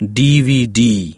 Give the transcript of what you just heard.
DVD